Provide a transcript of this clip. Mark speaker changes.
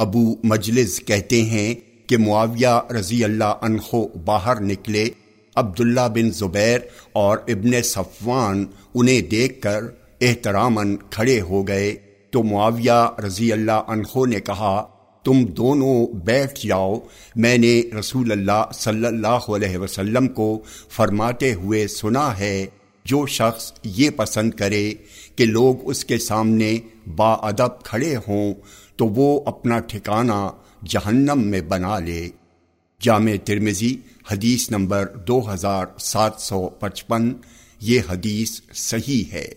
Speaker 1: ابو مجلس کہتے ہیں کہ معاویہ رضی اللہ عنہ باہر نکلے، عبداللہ بن زبیر اور ابن صفوان انہیں دیکھ کر احترامن کھڑے ہو گئے۔ تو معاویہ رضی اللہ عنہ نے کہا، تم دونوں بیٹھ جاؤ۔ میں نے رسول اللہ صلی اللہ علیہ وسلم کو فرماتے ہوئے سنا ہے۔ جو شخص یہ پسند کرے کہ لوگ اس کے سامنے با ادب کھڑے ہوں، تو وہ اپنا ٹھکانہ جہنم میں بنا لے۔ جامع ترمزی حدیث نمبر دو ہزار سات سو پچپن، یہ حدیث صحیح ہے۔